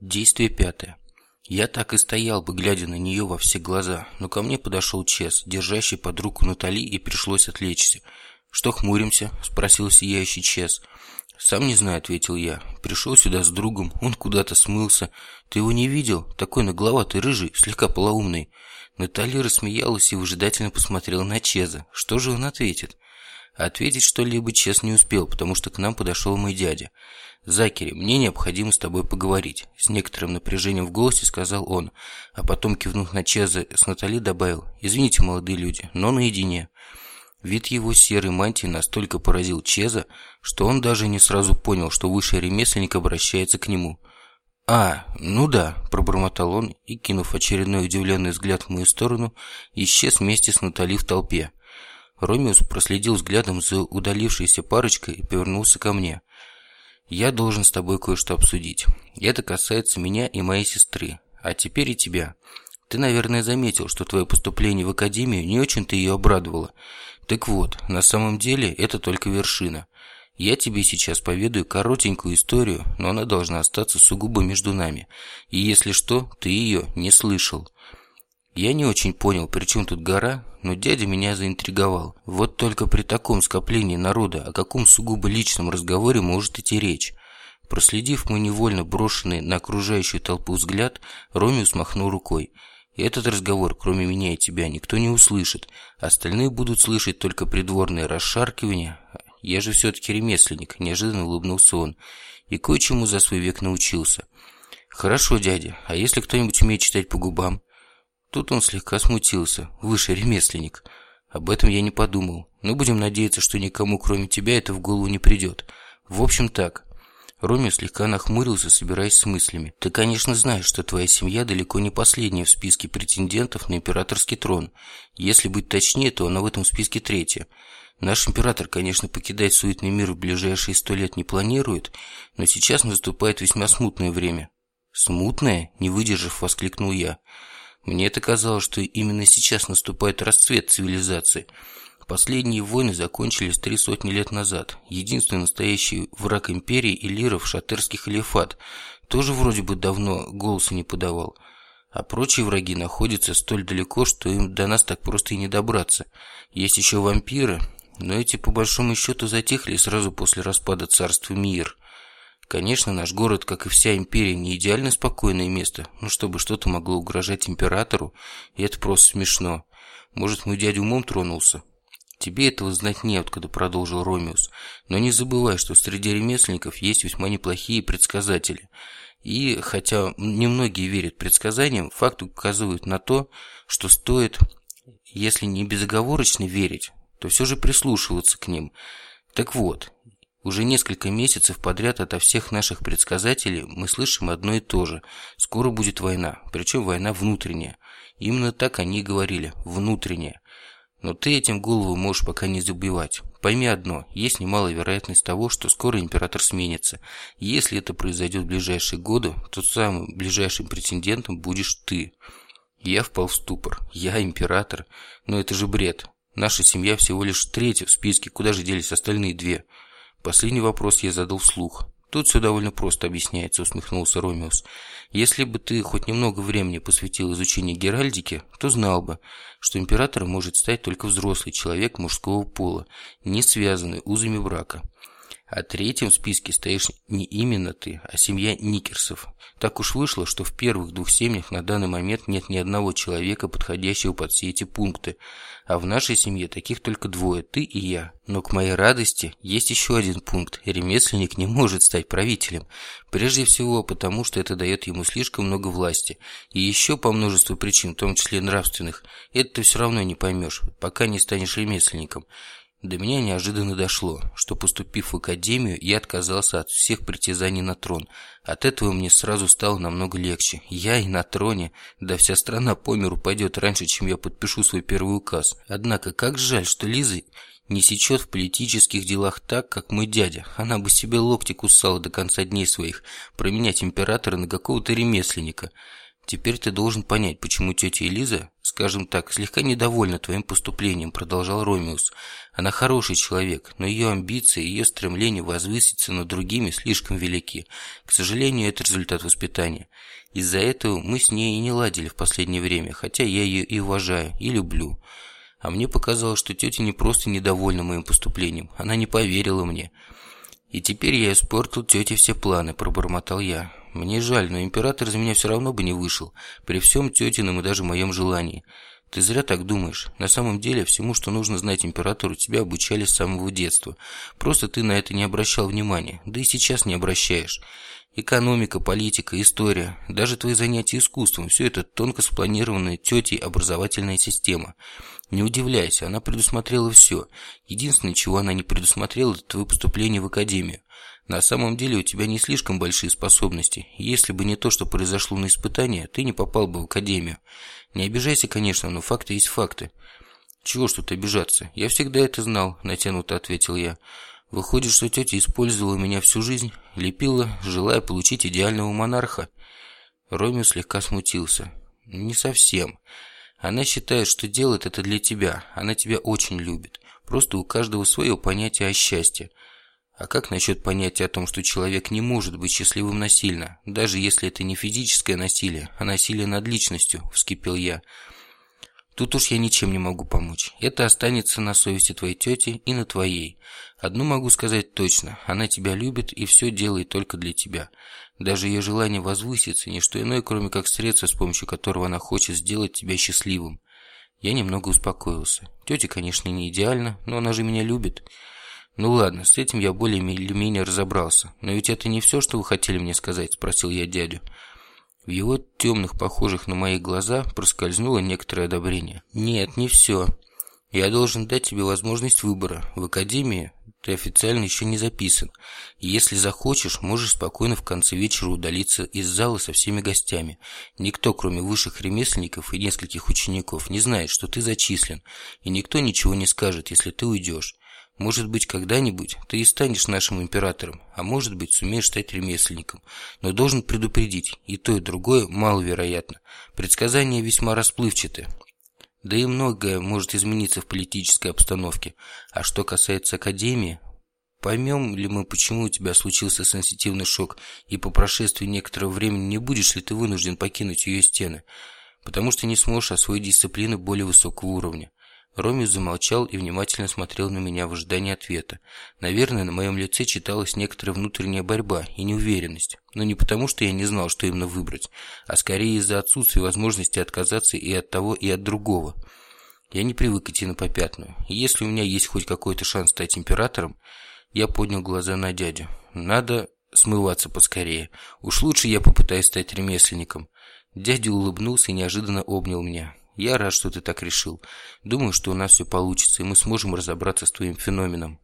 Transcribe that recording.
Действие пятое. Я так и стоял бы, глядя на нее во все глаза, но ко мне подошел Чес, держащий под руку Натали, и пришлось отвлечься. «Что хмуримся?» – спросил сияющий Чес. «Сам не знаю», – ответил я. «Пришел сюда с другом, он куда-то смылся. Ты его не видел? Такой нагловатый, рыжий, слегка полоумный». Натали рассмеялась и выжидательно посмотрела на Чеза. Что же он ответит? Ответить что-либо Чес не успел, потому что к нам подошел мой дядя. «Закери, мне необходимо с тобой поговорить», – с некоторым напряжением в голосе сказал он, а потом, кивнув на Чеза, с Натали добавил «Извините, молодые люди, но наедине». Вид его серой мантии настолько поразил Чеза, что он даже не сразу понял, что высший ремесленник обращается к нему. «А, ну да», – пробормотал он и, кинув очередной удивленный взгляд в мою сторону, исчез вместе с Натали в толпе. Ромеус проследил взглядом за удалившейся парочкой и повернулся ко мне. «Я должен с тобой кое-что обсудить. Это касается меня и моей сестры, а теперь и тебя. Ты, наверное, заметил, что твое поступление в академию не очень-то ее обрадовало. Так вот, на самом деле это только вершина. Я тебе сейчас поведаю коротенькую историю, но она должна остаться сугубо между нами. И если что, ты ее не слышал. Я не очень понял, при чем тут гора, но дядя меня заинтриговал. Вот только при таком скоплении народа о каком сугубо личном разговоре может идти речь? Проследив мой невольно брошенный на окружающую толпу взгляд, Ромеус махнул рукой. Этот разговор, кроме меня и тебя, никто не услышит. Остальные будут слышать только придворные расшаркивания. Я же все-таки ремесленник, неожиданно улыбнулся он. И кое-чему за свой век научился. Хорошо, дядя, а если кто-нибудь умеет читать по губам? Тут он слегка смутился. Выше ремесленник. Об этом я не подумал. Но будем надеяться, что никому, кроме тебя, это в голову не придет. В общем так. Роми слегка нахмурился, собираясь с мыслями. «Ты, конечно, знаешь, что твоя семья далеко не последняя в списке претендентов на императорский трон. Если быть точнее, то она в этом списке третья. Наш император, конечно, покидать суетный мир в ближайшие сто лет не планирует, но сейчас наступает весьма смутное время». «Смутное?» – не выдержав, воскликнул я. Мне это казалось, что именно сейчас наступает расцвет цивилизации. Последние войны закончились три сотни лет назад. Единственный настоящий враг империи Илиров, шатерский халифат, тоже вроде бы давно голоса не подавал. А прочие враги находятся столь далеко, что им до нас так просто и не добраться. Есть еще вампиры, но эти по большому счету затихли сразу после распада царства Мир. Конечно, наш город, как и вся империя, не идеально спокойное место, но чтобы что-то могло угрожать императору, и это просто смешно. Может, мой дядя умом тронулся? Тебе этого знать неоткуда, продолжил Ромеус. Но не забывай, что среди ремесленников есть весьма неплохие предсказатели. И, хотя немногие верят предсказаниям, факты указывают на то, что стоит, если не безоговорочно верить, то все же прислушиваться к ним. Так вот, уже несколько месяцев подряд ото всех наших предсказателей мы слышим одно и то же. Скоро будет война, причем война внутренняя. Именно так они и говорили, внутренняя. Но ты этим голову можешь пока не забивать. Пойми одно, есть немалая вероятность того, что скоро император сменится. если это произойдет в ближайшие годы, то самым ближайшим претендентом будешь ты. Я впал в ступор. Я император. Но это же бред. Наша семья всего лишь третья в списке, куда же делись остальные две? Последний вопрос я задал вслух. Тут все довольно просто объясняется, усмехнулся Ромеус. Если бы ты хоть немного времени посвятил изучению геральдики, то знал бы, что императором может стать только взрослый человек мужского пола, не связанный узами брака. А третьим в списке стоишь не именно ты, а семья Никерсов. Так уж вышло, что в первых двух семьях на данный момент нет ни одного человека, подходящего под все эти пункты. А в нашей семье таких только двое, ты и я. Но к моей радости есть еще один пункт. Ремесленник не может стать правителем. Прежде всего потому, что это дает ему слишком много власти. И еще по множеству причин, в том числе нравственных. Это ты все равно не поймешь, пока не станешь ремесленником. До меня неожиданно дошло, что поступив в академию, я отказался от всех притязаний на трон. От этого мне сразу стало намного легче. Я и на троне, да вся страна по миру пойдет раньше, чем я подпишу свой первый указ. Однако, как жаль, что Лиза не сечет в политических делах так, как мой дядя. Она бы себе локти кусала до конца дней своих, променять императора на какого-то ремесленника. Теперь ты должен понять, почему тетя Элиза, скажем так, слегка недовольна твоим поступлением, продолжал Ромеус. Она хороший человек, но ее амбиции, ее стремление возвыситься над другими слишком велики. К сожалению, это результат воспитания. Из-за этого мы с ней и не ладили в последнее время, хотя я ее и уважаю, и люблю. А мне показалось, что тетя не просто недовольна моим поступлением, она не поверила мне. И теперь я испортил тете все планы, пробормотал я. Мне жаль, но император из меня все равно бы не вышел, при всем тетином и даже моем желании. Ты зря так думаешь. На самом деле, всему, что нужно знать императору, тебя обучали с самого детства. Просто ты на это не обращал внимания, да и сейчас не обращаешь. Экономика, политика, история, даже твои занятия искусством – все это тонко спланированная тетей образовательная система. Не удивляйся, она предусмотрела все. Единственное, чего она не предусмотрела – это твое поступление в академию. На самом деле у тебя не слишком большие способности. Если бы не то, что произошло на испытании, ты не попал бы в академию. Не обижайся, конечно, но факты есть факты. Чего ж тут обижаться? Я всегда это знал, натянуто ответил я. Выходит, что тетя использовала меня всю жизнь, лепила, желая получить идеального монарха. Ромео слегка смутился. Не совсем. Она считает, что делает это для тебя. Она тебя очень любит. Просто у каждого свое понятие о счастье. А как насчет понятия о том, что человек не может быть счастливым насильно, даже если это не физическое насилие, а насилие над личностью, вскипел я. Тут уж я ничем не могу помочь. Это останется на совести твоей тети и на твоей. Одну могу сказать точно. Она тебя любит и все делает только для тебя. Даже ее желание возвыситься – не что иное, кроме как средство, с помощью которого она хочет сделать тебя счастливым. Я немного успокоился. Тетя, конечно, не идеальна, но она же меня любит. «Ну ладно, с этим я более или менее разобрался. Но ведь это не все, что вы хотели мне сказать?» – спросил я дядю. В его темных, похожих на мои глаза, проскользнуло некоторое одобрение. «Нет, не все. Я должен дать тебе возможность выбора. В академии ты официально еще не записан. Если захочешь, можешь спокойно в конце вечера удалиться из зала со всеми гостями. Никто, кроме высших ремесленников и нескольких учеников, не знает, что ты зачислен. И никто ничего не скажет, если ты уйдешь. Может быть, когда-нибудь ты и станешь нашим императором, а может быть, сумеешь стать ремесленником. Но должен предупредить, и то, и другое маловероятно. Предсказания весьма расплывчаты. Да и многое может измениться в политической обстановке. А что касается Академии, поймем ли мы, почему у тебя случился сенситивный шок, и по прошествии некоторого времени не будешь ли ты вынужден покинуть ее стены, потому что не сможешь освоить дисциплины более высокого уровня. Роми замолчал и внимательно смотрел на меня в ожидании ответа. Наверное, на моем лице читалась некоторая внутренняя борьба и неуверенность. Но не потому, что я не знал, что именно выбрать, а скорее из-за отсутствия возможности отказаться и от того, и от другого. Я не привык идти на попятную. И если у меня есть хоть какой-то шанс стать императором, я поднял глаза на дядю. Надо смываться поскорее. Уж лучше я попытаюсь стать ремесленником. Дядя улыбнулся и неожиданно обнял меня. Я рад, что ты так решил. Думаю, что у нас все получится, и мы сможем разобраться с твоим феноменом.